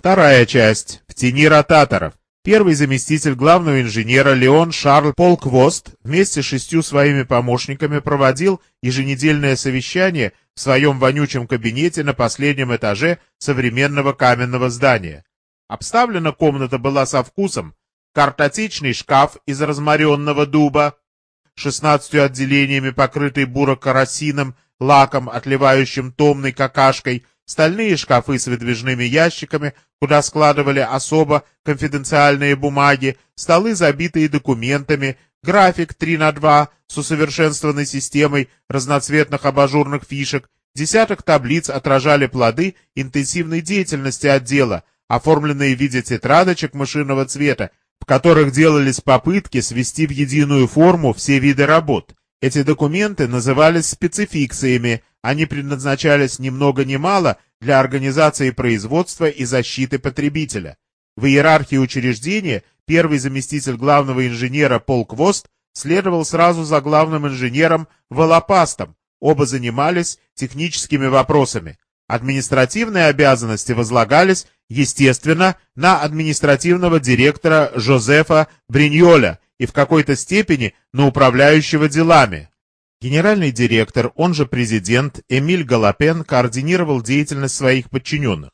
Вторая часть. В тени ротаторов. Первый заместитель главного инженера Леон Шарль Полквост вместе с шестью своими помощниками проводил еженедельное совещание в своем вонючем кабинете на последнем этаже современного каменного здания. Обставлена комната была со вкусом. Картотечный шкаф из разморенного дуба, шестнадцатью отделениями покрытый буро-карасином, лаком, отливающим томной какашкой, стальные шкафы с выдвижными ящиками, куда складывали особо конфиденциальные бумаги, столы, забитые документами, график 3 на 2 с усовершенствованной системой разноцветных абажурных фишек, десяток таблиц отражали плоды интенсивной деятельности отдела, оформленные в виде тетрадочек мышиного цвета, в которых делались попытки свести в единую форму все виды работ. Эти документы назывались спецификциями, они предназначались ни много ни мало для организации производства и защиты потребителя. В иерархии учреждения первый заместитель главного инженера Полк Вост следовал сразу за главным инженером Волопастом. Оба занимались техническими вопросами. Административные обязанности возлагались, естественно, на административного директора Жозефа Бриньоля и в какой-то степени на управляющего делами. Генеральный директор, он же президент Эмиль Галапен координировал деятельность своих подчиненных.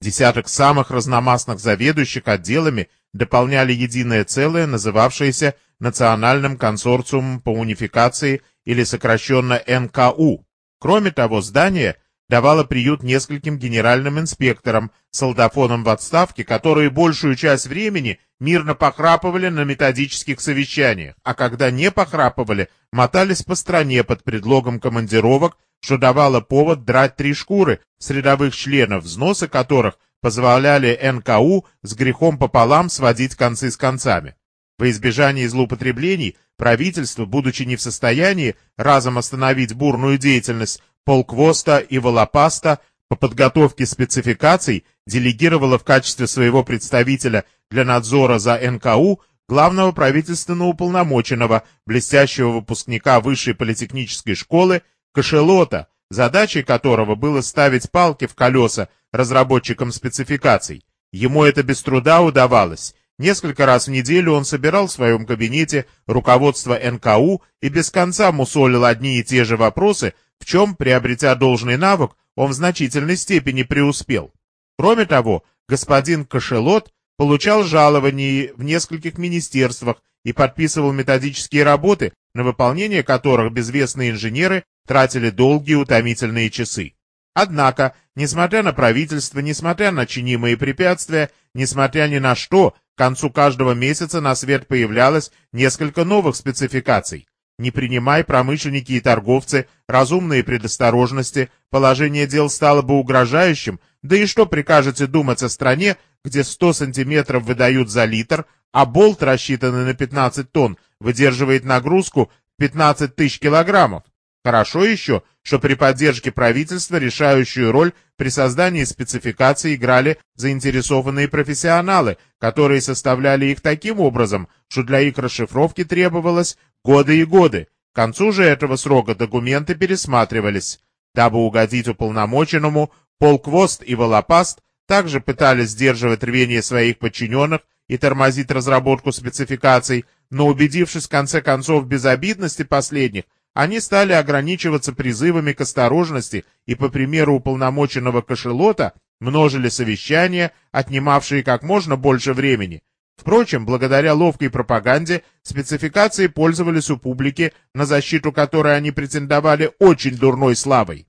Десяток самых разномастных заведующих отделами дополняли единое целое, называвшееся Национальным консорциумом по унификации или сокращенно НКУ. Кроме того, здание давала приют нескольким генеральным инспекторам, солдафонам в отставке, которые большую часть времени мирно похрапывали на методических совещаниях, а когда не похрапывали, мотались по стране под предлогом командировок, что давало повод драть три шкуры с рядовых членов, взносы которых позволяли НКУ с грехом пополам сводить концы с концами. Во избежание злоупотреблений правительство, будучи не в состоянии разом остановить бурную деятельность Полквоста и Волопаста по подготовке спецификаций делегировала в качестве своего представителя для надзора за НКУ главного правительственного уполномоченного, блестящего выпускника высшей политехнической школы Кошелота, задачей которого было ставить палки в колеса разработчикам спецификаций. Ему это без труда удавалось. Несколько раз в неделю он собирал в своем кабинете руководство НКУ и без конца мусолил одни и те же вопросы, в чем, приобретя должный навык, он в значительной степени преуспел. Кроме того, господин Кошелот получал жалования в нескольких министерствах и подписывал методические работы, на выполнение которых безвестные инженеры тратили долгие утомительные часы. Однако, несмотря на правительство, несмотря на чинимые препятствия, несмотря ни на что, к концу каждого месяца на свет появлялось несколько новых спецификаций. Не принимай промышленники и торговцы разумные предосторожности, положение дел стало бы угрожающим, да и что прикажете думать о стране, где 100 сантиметров выдают за литр, а болт, рассчитанный на 15 тонн, выдерживает нагрузку 15 тысяч килограммов? Хорошо еще, что при поддержке правительства решающую роль при создании спецификаций играли заинтересованные профессионалы, которые составляли их таким образом, что для их расшифровки требовалось годы и годы. К концу же этого срока документы пересматривались. Дабы угодить уполномоченному, Полквост и Волопаст также пытались сдерживать рвение своих подчиненных и тормозить разработку спецификаций, но убедившись в конце концов в безобидности последних, они стали ограничиваться призывами к осторожности и, по примеру уполномоченного кошелота, множили совещания, отнимавшие как можно больше времени. Впрочем, благодаря ловкой пропаганде, спецификации пользовались у публики, на защиту которой они претендовали очень дурной славой.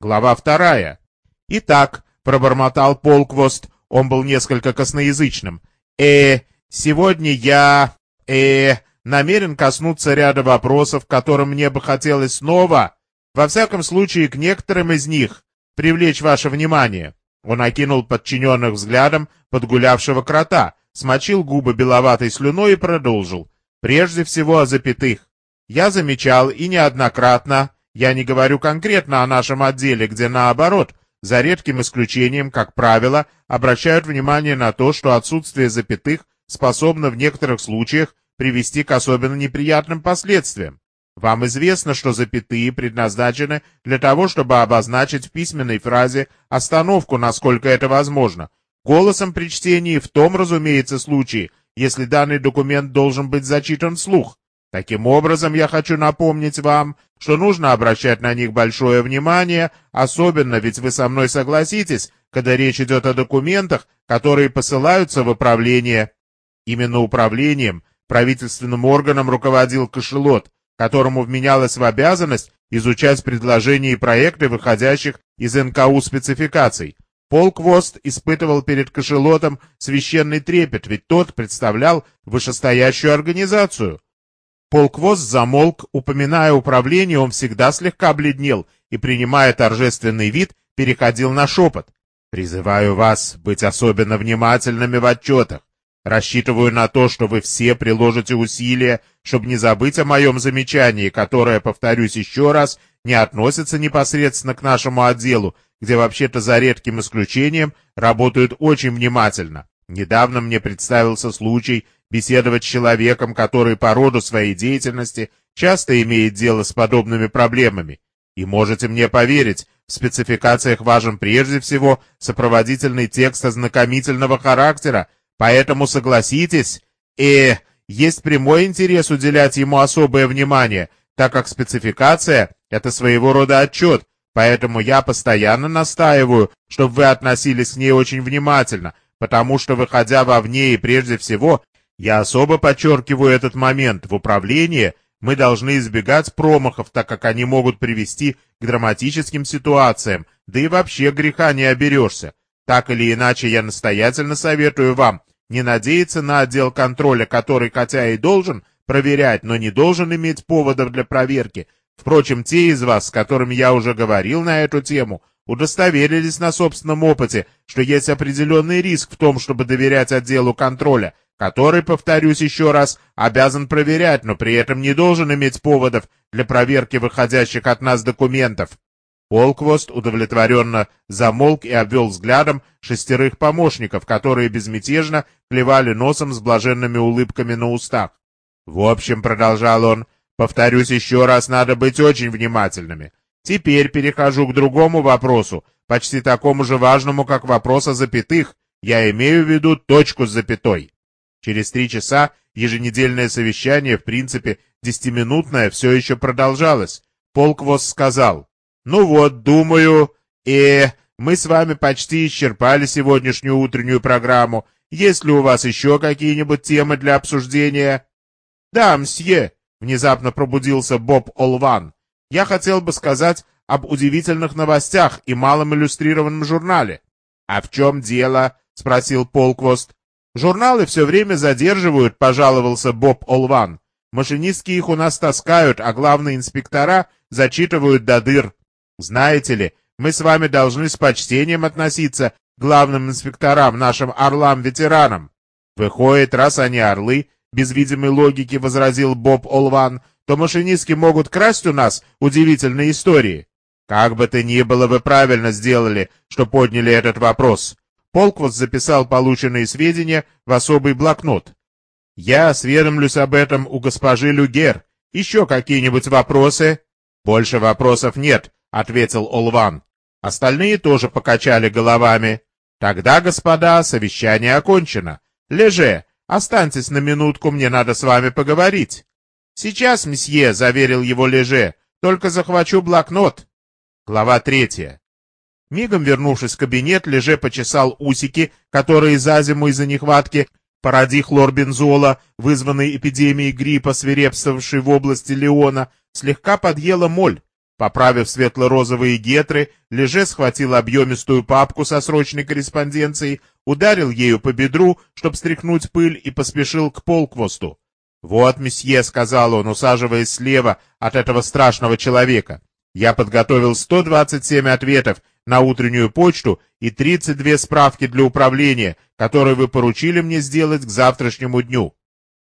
Глава вторая. «Итак», — пробормотал Полквост, он был несколько косноязычным, «э, сегодня я, э, намерен коснуться ряда вопросов, которым мне бы хотелось снова, во всяком случае к некоторым из них, привлечь ваше внимание». Он окинул подчиненных взглядом подгулявшего крота, смочил губы беловатой слюной и продолжил. Прежде всего о запятых. Я замечал и неоднократно, я не говорю конкретно о нашем отделе, где наоборот, за редким исключением, как правило, обращают внимание на то, что отсутствие запятых способно в некоторых случаях привести к особенно неприятным последствиям. Вам известно, что запятые предназначены для того, чтобы обозначить в письменной фразе остановку, насколько это возможно, Голосом при чтении в том, разумеется, случае, если данный документ должен быть зачитан вслух. Таким образом, я хочу напомнить вам, что нужно обращать на них большое внимание, особенно ведь вы со мной согласитесь, когда речь идет о документах, которые посылаются в управление. Именно управлением, правительственным органом руководил Кошелот, которому вменялось в обязанность изучать предложения и проекты, выходящих из НКУ спецификаций. Полк ВОСТ испытывал перед Кошелотом священный трепет, ведь тот представлял вышестоящую организацию. Полквоз замолк, упоминая управление, он всегда слегка бледнел и, принимая торжественный вид, переходил на шепот. «Призываю вас быть особенно внимательными в отчетах. Рассчитываю на то, что вы все приложите усилия, чтобы не забыть о моем замечании, которое, повторюсь еще раз, не относится непосредственно к нашему отделу, где вообще-то за редким исключением работают очень внимательно. Недавно мне представился случай беседовать с человеком, который по роду своей деятельности часто имеет дело с подобными проблемами. И можете мне поверить, в спецификациях важен прежде всего сопроводительный текст ознакомительного характера, поэтому согласитесь, э, есть прямой интерес уделять ему особое внимание, так как спецификация — это своего рода отчет, поэтому я постоянно настаиваю, чтобы вы относились к ней очень внимательно, потому что, выходя вовне и прежде всего, я особо подчеркиваю этот момент. В управлении мы должны избегать промахов, так как они могут привести к драматическим ситуациям, да и вообще греха не оберешься. Так или иначе, я настоятельно советую вам не надеяться на отдел контроля, который хотя и должен проверять, но не должен иметь поводов для проверки. Впрочем, те из вас, с которыми я уже говорил на эту тему, удостоверились на собственном опыте, что есть определенный риск в том, чтобы доверять отделу контроля, который, повторюсь еще раз, обязан проверять, но при этом не должен иметь поводов для проверки выходящих от нас документов. Полквост удовлетворенно замолк и обвел взглядом шестерых помощников, которые безмятежно плевали носом с блаженными улыбками на устах. В общем, продолжал он, повторюсь еще раз, надо быть очень внимательными. Теперь перехожу к другому вопросу, почти такому же важному, как вопрос о запятых. Я имею в виду точку с запятой. Через три часа еженедельное совещание, в принципе, десятиминутное, все еще продолжалось. Полквоз сказал, «Ну вот, думаю, э, мы с вами почти исчерпали сегодняшнюю утреннюю программу. Есть ли у вас еще какие-нибудь темы для обсуждения?» «Да, мсье», — внезапно пробудился Боб Олван. «Я хотел бы сказать об удивительных новостях и малом иллюстрированном журнале». «А в чем дело?» — спросил Полквост. «Журналы все время задерживают», — пожаловался Боб Олван. «Машинистки их у нас таскают, а главные инспектора зачитывают до дыр. Знаете ли, мы с вами должны с почтением относиться к главным инспекторам, нашим орлам-ветеранам. Выходит, раз они орлы, без видимой логики возразил Боб Олван, то машинистки могут красть у нас удивительные истории. Как бы то ни было, вы правильно сделали, что подняли этот вопрос. Полквост записал полученные сведения в особый блокнот. «Я осведомлюсь об этом у госпожи Люгер. Еще какие-нибудь вопросы?» «Больше вопросов нет», — ответил Олван. Остальные тоже покачали головами. «Тогда, господа, совещание окончено. Леже, останьтесь на минутку, мне надо с вами поговорить». «Сейчас, месье», — заверил его Леже, — «только захвачу блокнот». Глава третья. Мигом вернувшись в кабинет, Леже почесал усики, которые за зиму из-за нехватки паради хлорбензола, вызванной эпидемией гриппа, свирепствовавшей в области Леона, слегка подъела моль. Поправив светло-розовые гетры, Леже схватил объемистую папку со срочной корреспонденцией, ударил ею по бедру, чтобы стряхнуть пыль, и поспешил к полквосту. «Вот, месье», — сказал он, усаживаясь слева от этого страшного человека, — «я подготовил 127 ответов на утреннюю почту и 32 справки для управления, которые вы поручили мне сделать к завтрашнему дню.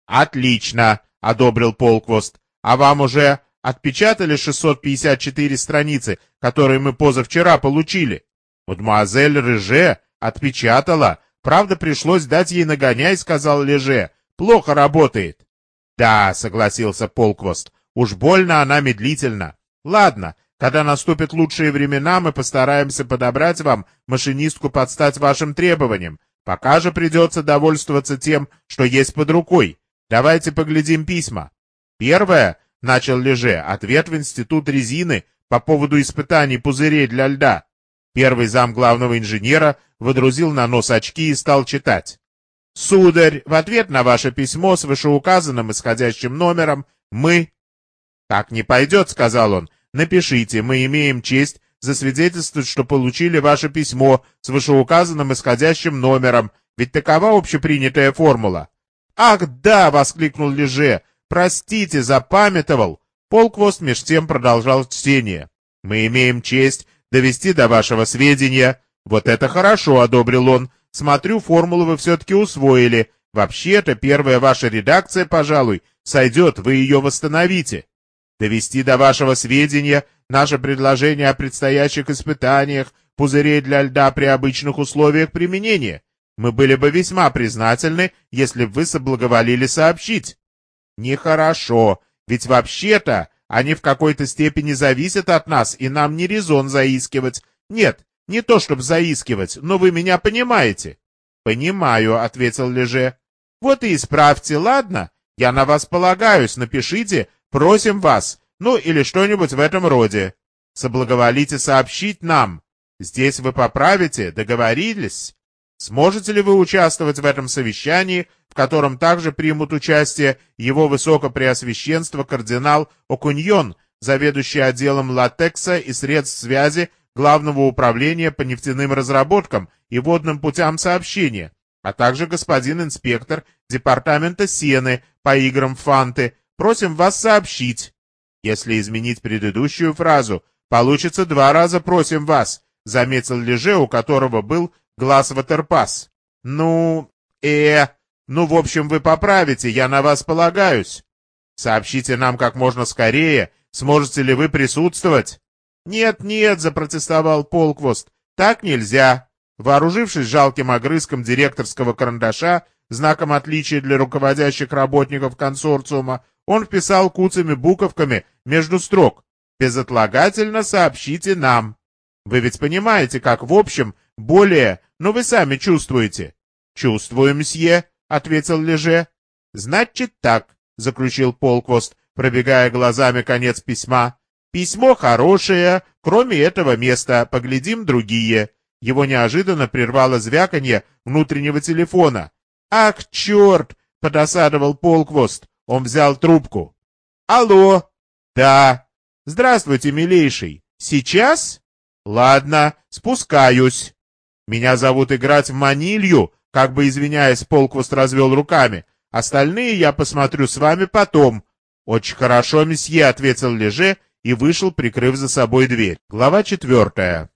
Отлично, одобрил Полквост. А вам уже отпечатали 654 страницы, которые мы позавчера получили? Мадемуазель Реже отпечатала. Правда, пришлось дать ей нагоняй, сказал Леже. Плохо работает. Да, согласился Полквост. Уж больно она медлительна. Ладно, когда наступят лучшие времена, мы постараемся подобрать вам машинистку под стать вашим требованиям. Пока же придется довольствоваться тем, что есть под рукой. Давайте поглядим письма. Первое, — начал Леже, — ответ в Институт резины по поводу испытаний пузырей для льда. Первый зам главного инженера водрузил на нос очки и стал читать. «Сударь, в ответ на ваше письмо с вышеуказанным исходящим номером мы...» «Так не пойдет», — сказал он. «Напишите, мы имеем честь засвидетельствовать, что получили ваше письмо с вышеуказанным исходящим номером, ведь такова общепринятая формула». «Ах, да!» — воскликнул Леже. «Простите, запамятовал». Полквост меж тем продолжал чтение. «Мы имеем честь довести до вашего сведения...» «Вот это хорошо», — одобрил он. «Смотрю, формулу вы все-таки усвоили. Вообще-то первая ваша редакция, пожалуй, сойдет, вы ее восстановите. Довести до вашего сведения наше предложение о предстоящих испытаниях пузырей для льда при обычных условиях применения. Мы были бы весьма признательны, если бы вы соблаговолили сообщить. Нехорошо, ведь вообще-то они в какой-то степени зависят от нас, и нам не резон заискивать. Нет, не то чтобы заискивать, но вы меня понимаете. Понимаю, ответил Леже. Вот и исправьте, ладно? Я на вас полагаюсь, напишите, просим вас, ну или что-нибудь в этом роде. Соблаговолите сообщить нам. Здесь вы поправите, договорились? Сможете ли вы участвовать в этом совещании, в котором также примут участие его высокопреосвященство кардинал Окуньон, заведующий отделом латекса и средств связи Главного управления по нефтяным разработкам и водным путям сообщения, а также господин инспектор департамента Сены по играм Фанты, просим вас сообщить. Если изменить предыдущую фразу, получится два раза просим вас, заметил Леже, у которого был глаз ватерпас. Ну, э, ну, в общем, вы поправите, я на вас полагаюсь. Сообщите нам как можно скорее, сможете ли вы присутствовать. Нет, нет, запротестовал Полквост, так нельзя. Вооружившись жалким огрызком директорского карандаша, знаком отличия для руководящих работников консорциума, он вписал куцами буковками между строк «Безотлагательно сообщите нам». Вы ведь понимаете, как в общем, более, но вы сами чувствуете. Чувствую, мсье, ответил Леже. Значит так, заключил Полквост, пробегая глазами конец письма. Письмо хорошее, кроме этого места, поглядим другие. Его неожиданно прервало звяканье внутреннего телефона. «Ах, черт!» — подосадовал Полквост. Он взял трубку. «Алло!» «Да!» «Здравствуйте, милейший!» «Сейчас?» «Ладно, спускаюсь!» «Меня зовут играть в манилью!» Как бы извиняясь, Полквост развел руками. «Остальные я посмотрю с вами потом». «Очень хорошо, месье», — ответил Леже и вышел, прикрыв за собой дверь. Глава четвертая.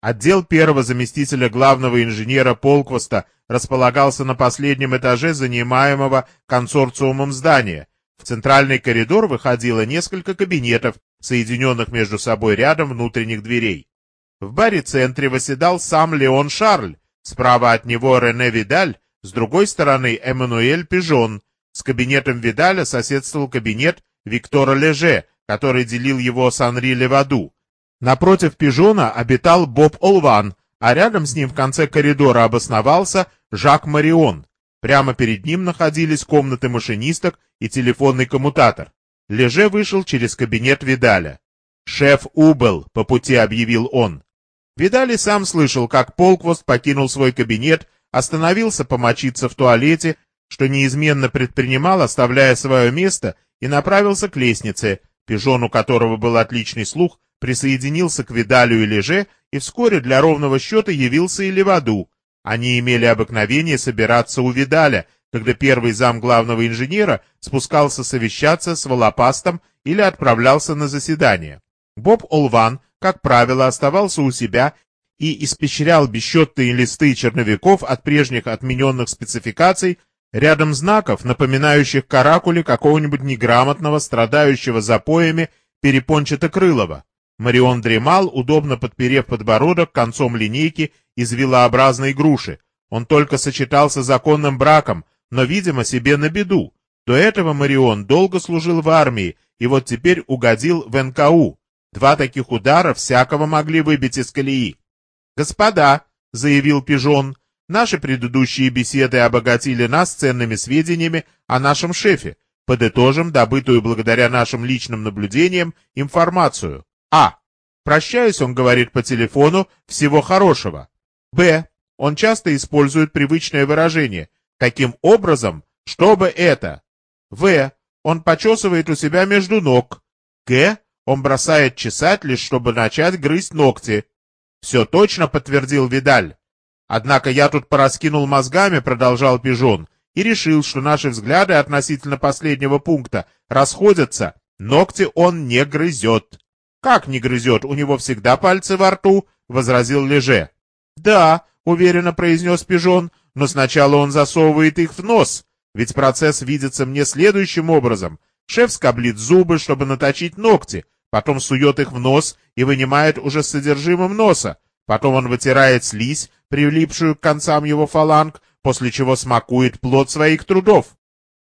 Отдел первого заместителя главного инженера Полквоста располагался на последнем этаже занимаемого консорциумом здания. В центральный коридор выходило несколько кабинетов, соединенных между собой рядом внутренних дверей. В баре-центре восседал сам Леон Шарль, справа от него Рене Видаль, с другой стороны Эммануэль Пижон. С кабинетом Видаля соседствовал кабинет Виктора Леже, который делил его с Анри Леваду. Напротив Пижона обитал Боб Олван, а рядом с ним в конце коридора обосновался Жак Марион. Прямо перед ним находились комнаты машинисток и телефонный коммутатор. Леже вышел через кабинет Видаля. «Шеф убыл», — по пути объявил он. Видали сам слышал, как Полквост покинул свой кабинет, остановился помочиться в туалете, что неизменно предпринимал, оставляя свое место, и направился к лестнице. Пижон, у которого был отличный слух, присоединился к Видалю и Леже, и вскоре для ровного счета явился и Леваду. Они имели обыкновение собираться у Видаля, когда первый зам главного инженера спускался совещаться с Волопастом или отправлялся на заседание. Боб Олван как правило, оставался у себя и испещрял бесчетные листы черновиков от прежних отмененных спецификаций, рядом знаков, напоминающих каракули какого-нибудь неграмотного, страдающего запоями перепончатокрылого. Марион дремал, удобно подперев подбородок концом линейки из вилообразной груши. Он только сочетался законным браком, но, видимо, себе на беду. До этого Марион долго служил в армии и вот теперь угодил в НКУ. Два таких удара всякого могли выбить из колеи. «Господа», — заявил Пижон, Наши предыдущие беседы обогатили нас ценными сведениями о нашем шефе. Подытожим добытую благодаря нашим личным наблюдениям информацию. А. Прощаюсь, он говорит по телефону «всего хорошего». Б. Он часто использует привычное выражение «каким образом, чтобы это». В. Он почесывает у себя между ног. Г. Он бросает чесать лишь, чтобы начать грызть ногти. Все точно подтвердил Видаль. Однако я тут пораскинул мозгами, продолжал Пижон, и решил, что наши взгляды относительно последнего пункта расходятся. Ногти он не грызет. Как не грызет? У него всегда пальцы во рту, возразил Леже. Да, уверенно произнес Пижон, но сначала он засовывает их в нос, ведь процесс видится мне следующим образом. Шеф скоблит зубы, чтобы наточить ногти, потом сует их в нос и вынимает уже содержимым носа, потом он вытирает слизь, прилипшую к концам его фаланг, после чего смакует плод своих трудов.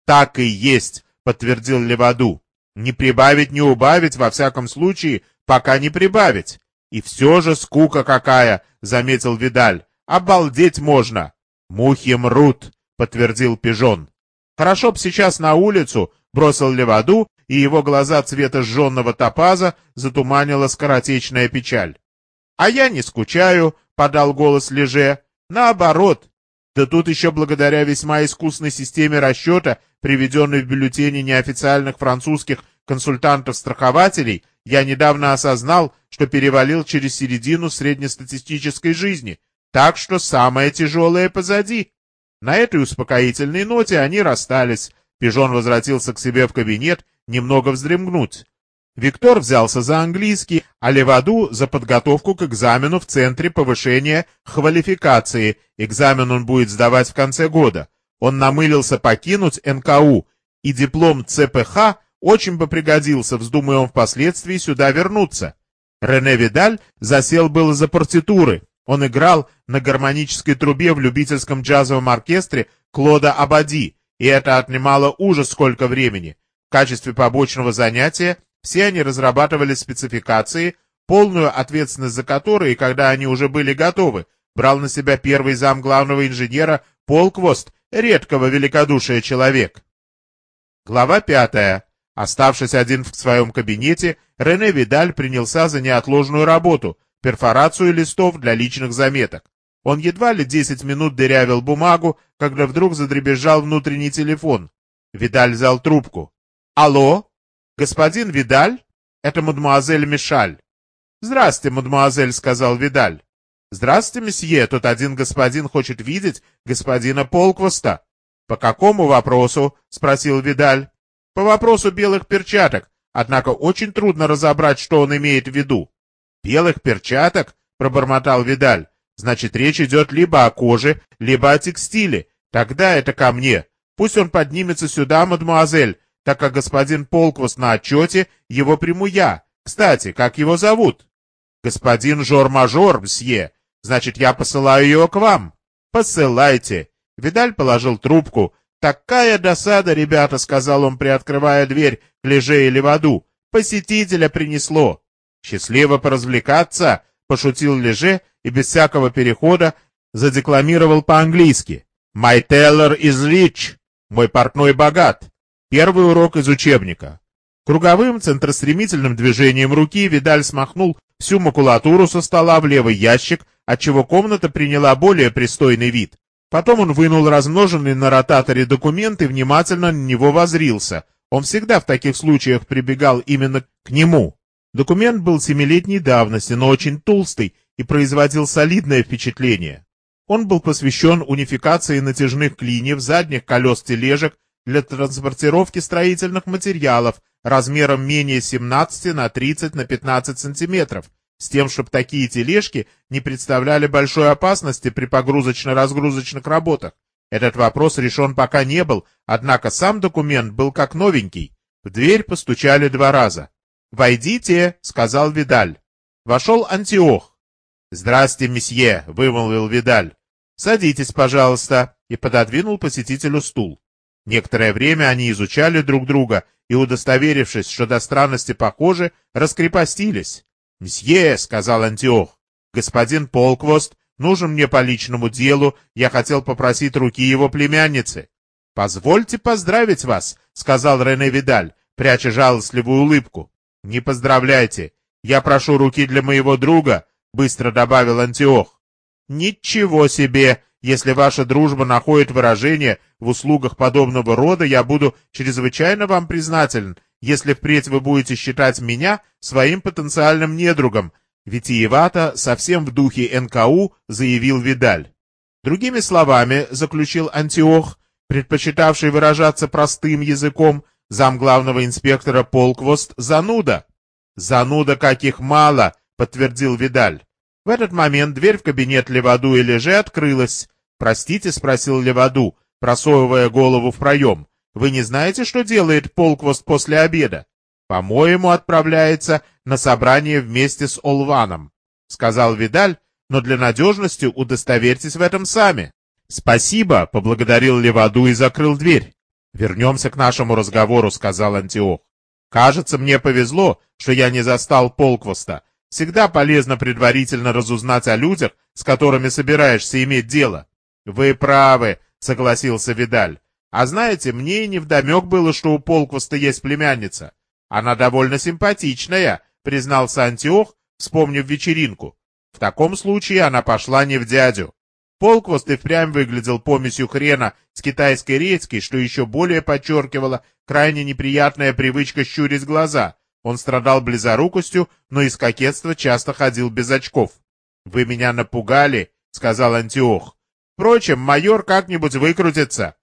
Так и есть, подтвердил Леваду. Не прибавить, не убавить, во всяком случае, пока не прибавить. И все же скука какая, заметил Видаль. Обалдеть можно. Мухи мрут, подтвердил Пижон. Хорошо б сейчас на улицу, бросил Леваду, и его глаза цвета сжженного топаза затуманила скоротечная печаль. А я не скучаю, — подал голос Леже. «Наоборот. Да тут еще благодаря весьма искусной системе расчета, приведенной в бюллетене неофициальных французских консультантов-страхователей, я недавно осознал, что перевалил через середину среднестатистической жизни, так что самое тяжелое позади». На этой успокоительной ноте они расстались. Пижон возвратился к себе в кабинет немного вздремнуть. Виктор взялся за английский, а Леваду за подготовку к экзамену в Центре повышения квалификации. Экзамен он будет сдавать в конце года. Он намылился покинуть НКУ, и диплом ЦПХ очень бы пригодился, вздумая он впоследствии сюда вернуться. Рене Видаль засел было за партитуры. Он играл на гармонической трубе в любительском джазовом оркестре Клода Абади, и это отнимало ужас сколько времени. Качестве побочного занятия все они разрабатывали спецификации, полную ответственность за которые, когда они уже были готовы, брал на себя первый зам главного инженера Полквост, редкого великодушия человек. Глава пятая. Оставшись один в своем кабинете, Рене Видаль принялся за неотложную работу — перфорацию листов для личных заметок. Он едва ли десять минут дырявил бумагу, когда вдруг задребезжал внутренний телефон. Видаль взял трубку. «Алло?» «Господин Видаль? Это мадемуазель Мишаль». «Здрасте, мадемуазель», — сказал Видаль. «Здравствуйте, месье, тут один господин хочет видеть господина Полквоста». «По какому вопросу?» — спросил Видаль. «По вопросу белых перчаток, однако очень трудно разобрать, что он имеет в виду». «Белых перчаток?» — пробормотал Видаль. «Значит, речь идет либо о коже, либо о текстиле. Тогда это ко мне. Пусть он поднимется сюда, мадемуазель, так как господин Полквус на отчете, его приму я. Кстати, как его зовут? Господин Жор-мажор, мсье. Значит, я посылаю его к вам. Посылайте. Видаль положил трубку. Такая досада, ребята, сказал он, приоткрывая дверь к леже или воду. Посетителя принесло. Счастливо поразвлекаться, пошутил леже и без всякого перехода задекламировал по-английски. My tailor is rich. Мой портной богат. Первый урок из учебника. Круговым центростремительным движением руки Видаль смахнул всю макулатуру со стола в левый ящик, отчего комната приняла более пристойный вид. Потом он вынул размноженный на ротаторе документ и внимательно на него возрился. Он всегда в таких случаях прибегал именно к нему. Документ был семилетней давности, но очень толстый и производил солидное впечатление. Он был посвящен унификации натяжных клиньев задних колес тележек для транспортировки строительных материалов размером менее 17 на 30 на 15 сантиметров, с тем, чтобы такие тележки не представляли большой опасности при погрузочно-разгрузочных работах. Этот вопрос решен пока не был, однако сам документ был как новенький. В дверь постучали два раза. «Войдите», — сказал Видаль. Вошел Антиох. «Здрасте, месье», — вымолвил Видаль. «Садитесь, пожалуйста», и пододвинул посетителю стул. Некоторое время они изучали друг друга и, удостоверившись, что до странности похожи, раскрепостились. «Мсье», — сказал Антиох, — «господин Полквост нужен мне по личному делу, я хотел попросить руки его племянницы». «Позвольте поздравить вас», — сказал Рене Видаль, пряча жалостливую улыбку. «Не поздравляйте. Я прошу руки для моего друга», — быстро добавил Антиох. «Ничего себе! Если ваша дружба находит выражение в услугах подобного рода, я буду чрезвычайно вам признателен, если впредь вы будете считать меня своим потенциальным недругом, витиевато, совсем в духе НКУ, заявил Видаль. Другими словами, заключил Антиох, предпочитавший выражаться простым языком, зам главного инспектора Полквост зануда. Зануда каких мало, подтвердил Видаль. В этот момент дверь в кабинет Леваду и Леже открылась. «Простите», — спросил Леваду, просовывая голову в проем. «Вы не знаете, что делает Полквост после обеда?» «По-моему, отправляется на собрание вместе с Олваном», — сказал Видаль, «но для надежности удостоверьтесь в этом сами». «Спасибо», — поблагодарил Леваду и закрыл дверь. «Вернемся к нашему разговору», — сказал Антиох. «Кажется, мне повезло, что я не застал Полквоста. Всегда полезно предварительно разузнать о людях, с которыми собираешься иметь дело. Вы правы, согласился Видаль. А знаете, мне и невдомек было, что у Полквоста есть племянница. Она довольно симпатичная, признался Антиох, вспомнив вечеринку. В таком случае она пошла не в дядю. Полквост и впрямь выглядел помесью хрена с китайской редьки, что еще более подчеркивало крайне неприятная привычка щурить глаза, он страдал близорукостью, но из кокетства часто ходил без очков. «Вы меня напугали», — сказал Антиох. «Впрочем, майор как-нибудь выкрутится».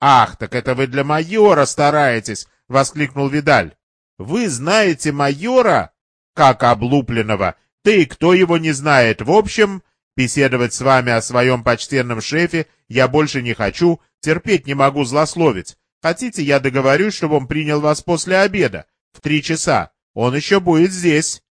«Ах, так это вы для майора стараетесь!» — воскликнул Видаль. «Вы знаете майора?» «Как облупленного! Да и кто его не знает? В общем, беседовать с вами о своем почтенном шефе я больше не хочу, терпеть не могу злословить. Хотите, я договорюсь, чтобы он принял вас после обеда? в три часа. Он еще будет здесь.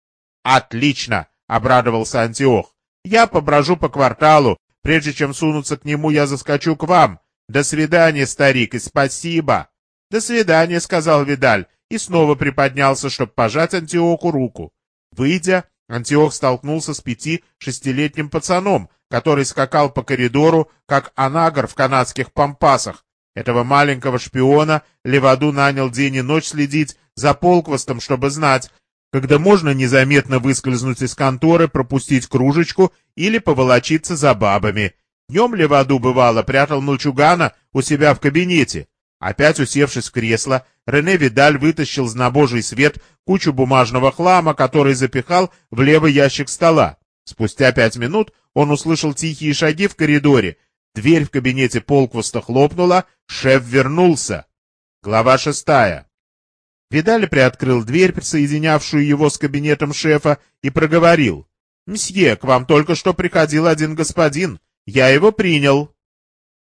Отлично, обрадовался Антиох. Я поброжу по кварталу. Прежде чем сунуться к нему, я заскочу к вам. До свидания, старик, и спасибо. До свидания, сказал Видаль, и снова приподнялся, чтобы пожать Антиоху руку. Выйдя, Антиох столкнулся с пяти-шестилетним пацаном, который скакал по коридору, как анагар в канадских пампасах. Этого маленького шпиона Леваду нанял день и ночь следить за полквостом, чтобы знать, когда можно незаметно выскользнуть из конторы, пропустить кружечку или поволочиться за бабами. Днем Леваду, бывало, прятал мальчугана у себя в кабинете. Опять усевшись в кресло, Рене Видаль вытащил на божий свет кучу бумажного хлама, который запихал в левый ящик стола. Спустя пять минут он услышал тихие шаги в коридоре. Дверь в кабинете Полквоста хлопнула, шеф вернулся. Глава шестая. Видаль приоткрыл дверь, соединявшую его с кабинетом шефа, и проговорил. «Мсье, к вам только что приходил один господин. Я его принял».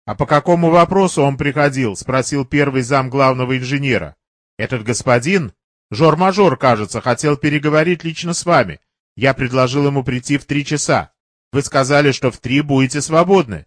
«А по какому вопросу он приходил?» — спросил первый зам главного инженера. «Этот господин, жор-мажор, кажется, хотел переговорить лично с вами. Я предложил ему прийти в три часа. Вы сказали, что в три будете свободны».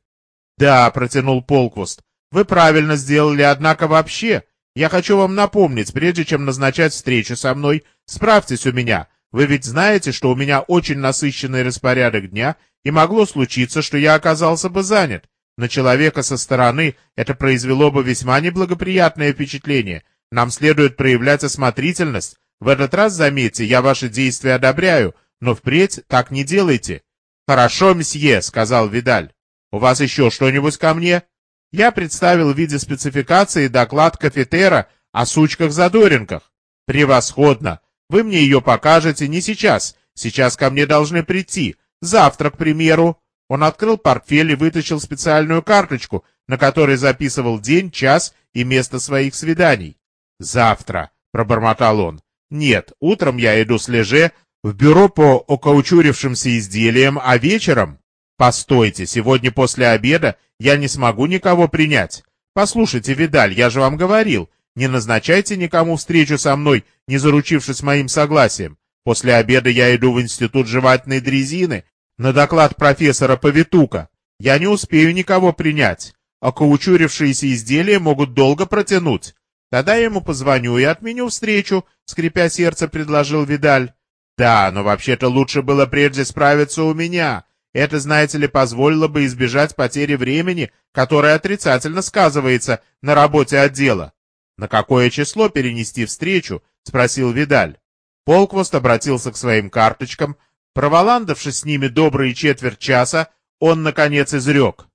«Да», — протянул Полквуст, — «вы правильно сделали, однако вообще я хочу вам напомнить, прежде чем назначать встречу со мной, справьтесь у меня. Вы ведь знаете, что у меня очень насыщенный распорядок дня, и могло случиться, что я оказался бы занят. На человека со стороны это произвело бы весьма неблагоприятное впечатление. Нам следует проявлять осмотрительность. В этот раз, заметьте, я ваши действия одобряю, но впредь так не делайте. Хорошо, месье, сказал Видаль. У вас еще что-нибудь ко мне? Я представил в виде спецификации доклад кафетера о сучках-задоринках. Превосходно! Вы мне ее покажете не сейчас. Сейчас ко мне должны прийти. Завтра, к примеру. Он открыл портфель и вытащил специальную карточку, на которой записывал день, час и место своих свиданий. «Завтра», — пробормотал он. «Нет, утром я иду с Леже в бюро по окаучурившимся изделиям, а вечером...» «Постойте, сегодня после обеда я не смогу никого принять. Послушайте, Видаль, я же вам говорил, не назначайте никому встречу со мной, не заручившись моим согласием. После обеда я иду в Институт жевательной дрезины на доклад профессора Повитука. Я не успею никого принять, а каучурившиеся изделия могут долго протянуть. Тогда я ему позвоню и отменю встречу, скрипя сердце, предложил Видаль. Да, но вообще-то лучше было прежде справиться у меня. Это, знаете ли, позволило бы избежать потери времени, которая отрицательно сказывается на работе отдела. «На какое число перенести встречу?» — спросил Видаль. Полквост обратился к своим карточкам. Проволандавшись с ними добрые четверть часа, он, наконец, изрек.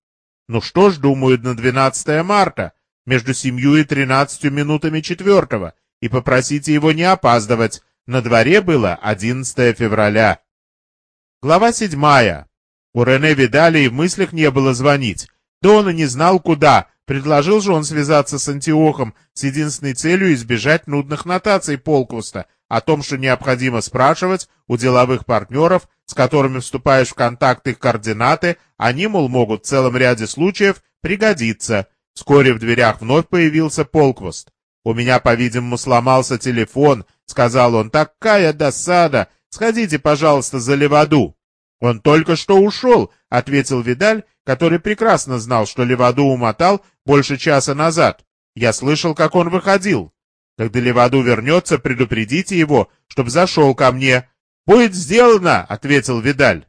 «Ну что ж, думаю, на 12 марта, между семью и тринадцатью минутами четвертого, и попросите его не опаздывать. На дворе было 11 февраля». Глава седьмая. У Рене Видали и в мыслях не было звонить. Да он и не знал, куда. Предложил же он связаться с Антиохом с единственной целью избежать нудных нотаций Полквуста о том, что необходимо спрашивать у деловых партнеров, с которыми вступаешь в контакт их координаты, они, мол, могут в целом ряде случаев пригодиться. Вскоре в дверях вновь появился Полквуст. «У меня, по-видимому, сломался телефон», — сказал он. «Такая досада! Сходите, пожалуйста, за Леваду». «Он только что ушел», — ответил Видаль, который прекрасно знал, что Леваду умотал больше часа назад. Я слышал, как он выходил. Когда Леваду вернется, предупредите его, чтоб зашел ко мне. «Будет сделано», — ответил Видаль.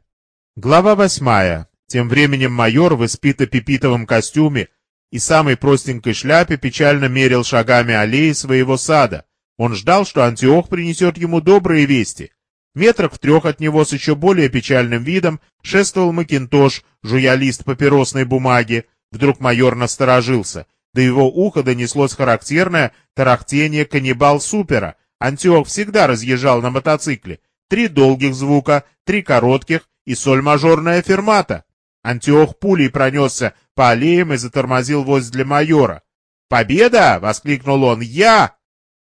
Глава восьмая. Тем временем майор в испито-пипитовом костюме и самой простенькой шляпе печально мерил шагами аллеи своего сада. Он ждал, что Антиох принесет ему добрые вести. Метрах в трех от него с еще более печальным видом шествовал Макинтош, жуя лист папиросной бумаги. Вдруг майор насторожился. До его уха донеслось характерное тарахтение каннибал-супера. Антиох всегда разъезжал на мотоцикле. Три долгих звука, три коротких и соль-мажорная фермата. Антиох пулей пронесся по аллеям и затормозил возле майора. «Победа!» — воскликнул он. «Я!»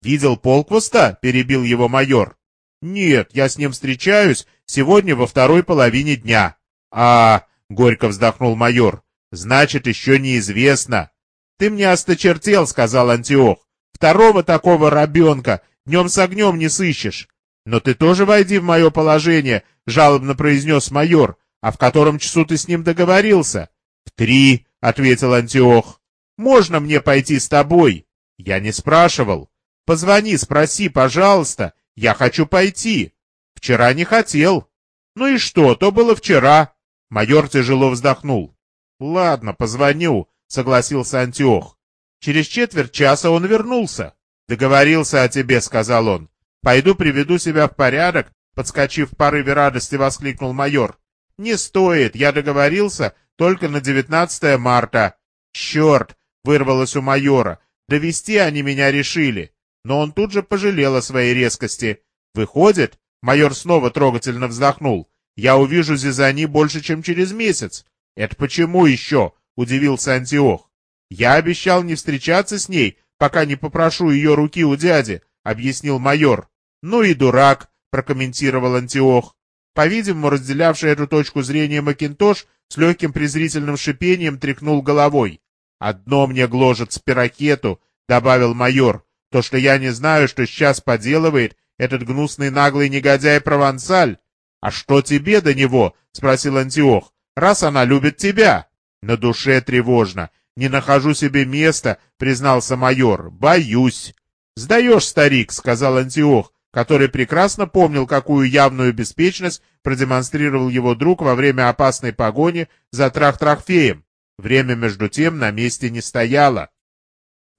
«Видел Полквоста?» — перебил его майор. «Нет, я с ним встречаюсь сегодня во второй половине дня». «А...» — горько вздохнул майор. «Значит, еще неизвестно». «Ты мне осточертел», — сказал Антиох. «Второго такого рабенка днем с огнем не сыщешь». «Но ты тоже войди в мое положение», — жалобно произнес майор. «А в котором часу ты с ним договорился?» «В три», — ответил Антиох. «Можно мне пойти с тобой?» «Я не спрашивал». «Позвони, спроси, пожалуйста. Я хочу пойти. Вчера не хотел. Ну и что, то было вчера. Майор тяжело вздохнул. Ладно, позвоню, согласился Антиох. Через четверть часа он вернулся. Договорился о тебе, сказал он. Пойду приведу себя в порядок, подскочив в порыве радости, воскликнул майор. Не стоит, я договорился только на 19 марта. Черт, вырвалось у майора. Довести они меня решили но он тут же пожалел о своей резкости. Выходит, майор снова трогательно вздохнул, я увижу Зизани больше, чем через месяц. Это почему еще? Удивился Антиох. Я обещал не встречаться с ней, пока не попрошу ее руки у дяди, объяснил майор. Ну и дурак, прокомментировал Антиох. По-видимому, разделявший эту точку зрения Макинтош с легким презрительным шипением тряхнул головой. «Одно мне гложет спирокету», — добавил майор. То, что я не знаю, что сейчас поделывает этот гнусный наглый негодяй Провансаль. А что тебе до него? — спросил Антиох. — Раз она любит тебя. На душе тревожно. Не нахожу себе места, признался майор. Боюсь. Сдаешь, старик, — сказал Антиох, который прекрасно помнил, какую явную беспечность продемонстрировал его друг во время опасной погони за Трах-Трахфеем. Время, между тем, на месте не стояло.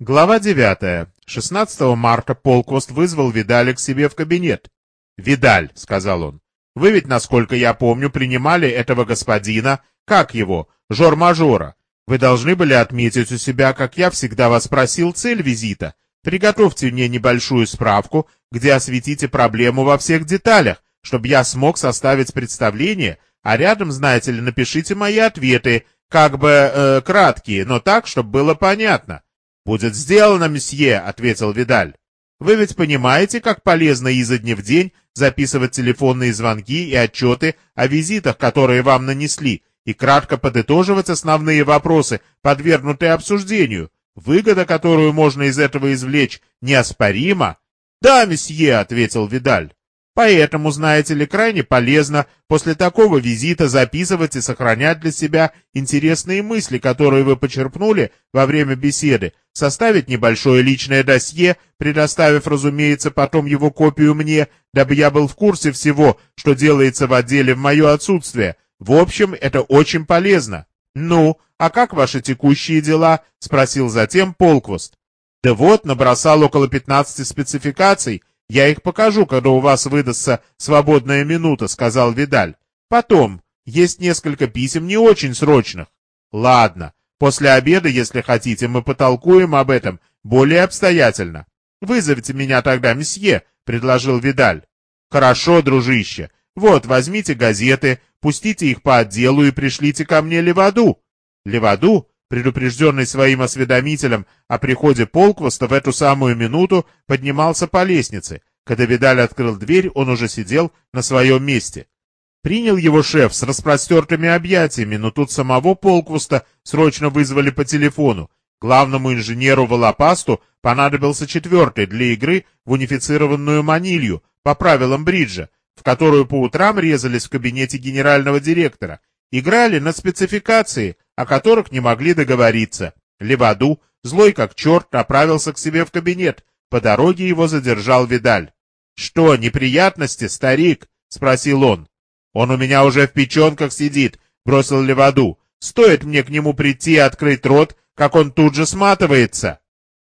Глава девятая. 16 марта Полквост вызвал Видаля к себе в кабинет. «Видаль», — сказал он, — «вы ведь, насколько я помню, принимали этого господина, как его, жор-мажора. Вы должны были отметить у себя, как я всегда вас просил, цель визита. Приготовьте мне небольшую справку, где осветите проблему во всех деталях, чтобы я смог составить представление, а рядом, знаете ли, напишите мои ответы, как бы э, краткие, но так, чтобы было понятно. «Будет сделано, месье», — ответил Видаль. «Вы ведь понимаете, как полезно изо дня в день записывать телефонные звонки и отчеты о визитах, которые вам нанесли, и кратко подытоживать основные вопросы, подвергнутые обсуждению. Выгода, которую можно из этого извлечь, неоспорима». «Да, месье», — ответил Видаль. Поэтому, знаете ли, крайне полезно после такого визита записывать и сохранять для себя интересные мысли, которые вы почерпнули во время беседы, составить небольшое личное досье, предоставив, разумеется, потом его копию мне, дабы я был в курсе всего, что делается в отделе в мое отсутствие. В общем, это очень полезно. Ну, а как ваши текущие дела? Спросил затем Полквост. Да вот, набросал около 15 спецификаций. Я их покажу, когда у вас выдастся свободная минута, сказал Видаль. Потом, есть несколько писем не очень срочных. Ладно, после обеда, если хотите, мы потолкуем об этом более обстоятельно. Вызовите меня тогда, месье, предложил Видаль. Хорошо, дружище. Вот, возьмите газеты, пустите их по отделу и пришлите ко мне Леваду. Леваду, предупрежденный своим осведомителем о приходе Полквоста, в эту самую минуту поднимался по лестнице. Когда Видаль открыл дверь, он уже сидел на своем месте. Принял его шеф с распростертыми объятиями, но тут самого Полквуста срочно вызвали по телефону. Главному инженеру Волопасту понадобился четвертый для игры в унифицированную манилью по правилам бриджа, в которую по утрам резались в кабинете генерального директора. Играли на спецификации, о которых не могли договориться. Леваду, злой как черт, направился к себе в кабинет. По дороге его задержал Видаль. — Что, неприятности, старик? — спросил он. «Он у меня уже в печенках сидит», — бросил Леваду. «Стоит мне к нему прийти и открыть рот, как он тут же сматывается».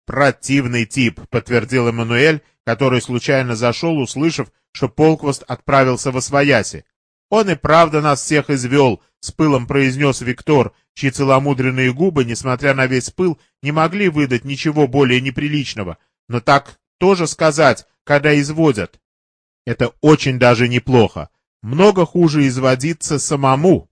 «Противный тип», — подтвердил Эммануэль, который случайно зашел, услышав, что Полквост отправился во свояси. «Он и правда нас всех извел», — с пылом произнес Виктор, чьи целомудренные губы, несмотря на весь пыл, не могли выдать ничего более неприличного. Но так тоже сказать, когда изводят. Это очень даже неплохо. Много хуже изводиться самому.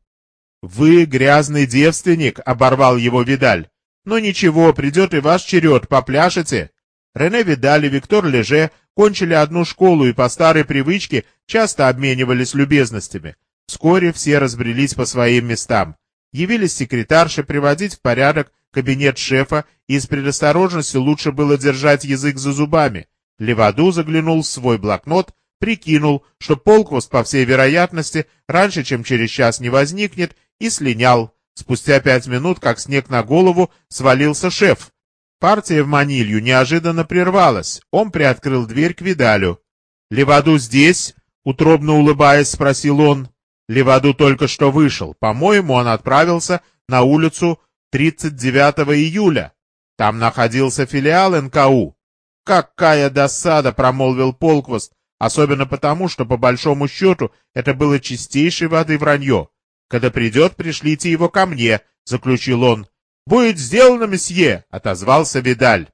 Вы грязный девственник, оборвал его Видаль. Но ничего, придет и ваш черед, попляшете. Рене Видаль и Виктор Леже кончили одну школу и по старой привычке часто обменивались любезностями. Вскоре все разбрелись по своим местам. Явились секретарши приводить в порядок кабинет шефа, и из предосторожности лучше было держать язык за зубами. Леваду заглянул в свой блокнот прикинул, что Полквост, по всей вероятности, раньше, чем через час не возникнет, и слинял. Спустя пять минут, как снег на голову, свалился шеф. Партия в Манилью неожиданно прервалась. Он приоткрыл дверь к Видалю. «Леваду здесь?» — утробно улыбаясь, спросил он. Леваду только что вышел. По-моему, он отправился на улицу 39 июля. Там находился филиал НКУ. «Какая досада!» — промолвил Полквост. Особенно потому, что по большому счету это было чистейшей воды вранье. Когда придет, пришлите его ко мне, — заключил он. — Будет сделано, месье, — отозвался Видаль.